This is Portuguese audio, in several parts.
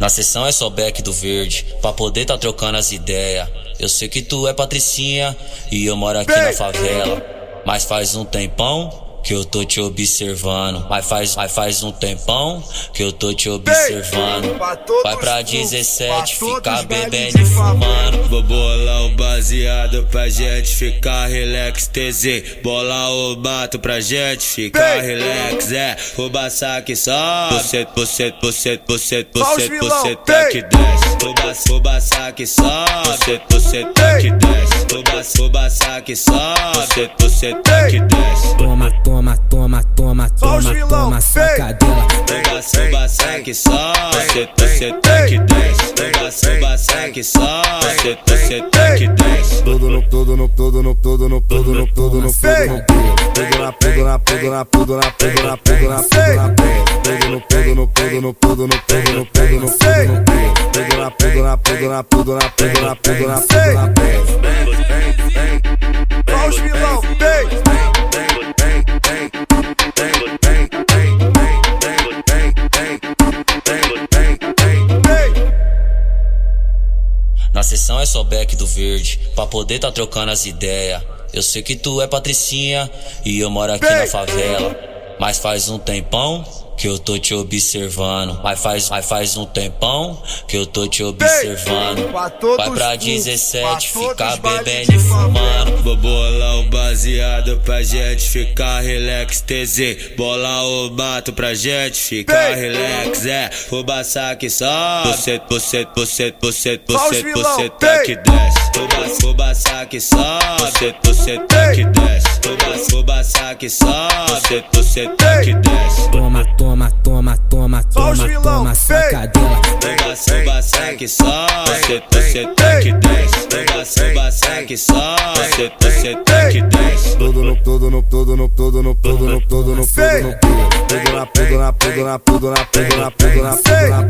Na sessão é só back do verde, pra poder tá trocando as ideias. Eu sei que tu é patricinha e eu moro aqui na favela. Mas faz um tempão que eu tô te observando. Mas faz, mas faz um tempão que eu tô te observando. Vai pra 17, ficar bebendo e fumando. Vou bolar o baseado pra gente ficar relax, TZ. Bolar o bato pra gente ficar relax, é. Rouba saque só. Você, você, você, você, você, você tá que desce. Rouba saque só. Você, você tá que desce. Rouba saque só. Você, você tá que desce. Toma, toma toma, toma, toma, toma, toma, sacadela. Suba, suba, segue só, cê, cê tem que desce. Suba, suba, segue só, cê, cê tem que desce. Tudo no, tudo no, tudo no, tudo no, tudo no, tudo no, tudo no, tudo na, tudo na, tudo na, tudo na, tudo na, tudo na, tudo na, tudo no, tudo no, tudo no, tudo no, tudo no, tudo no, tudo no, tudo na, tudo na, tudo na, tudo na, tudo na, tudo na, tudo na, Olha os vilão, vem! Na sessão é só back do verde, pra poder tá trocando as ideias. Eu sei que tu é patricinha e eu moro aqui na favela. Mas faz um tempão que eu tô te observando. Mas faz, mas faz um tempão que eu tô te observando. Vai pra 17, ficar bebendo e fumando. Vou bolar o baseado pra gente ficar relax, TZ. Bolar o mato pra gente ficar relax, é. Rouba saque só. Você, você, você, você, você, você tá que desce. Rouba, saque só. Você, você tá que desce. Rouba, só. Você, você tá que desce. Toma, toma toma, toma, toma, toma, sacadela. Suba, suba, segue só, cê, cê tem que desce. Suba, suba, segue só, cê, cê tem que desce. Tudo no, tudo no, tudo no, tudo no, tudo no, tudo no, tudo no, tudo na, tudo na, tudo na, tudo na, tudo na, tudo na, tudo na,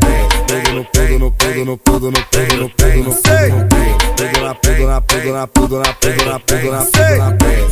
tudo no, tudo no, tudo no, tudo no, tudo no, tudo no, tudo no, tudo na, tudo na, tudo na, tudo na, tudo na, tudo na, tudo na, Olha os vilão, vem!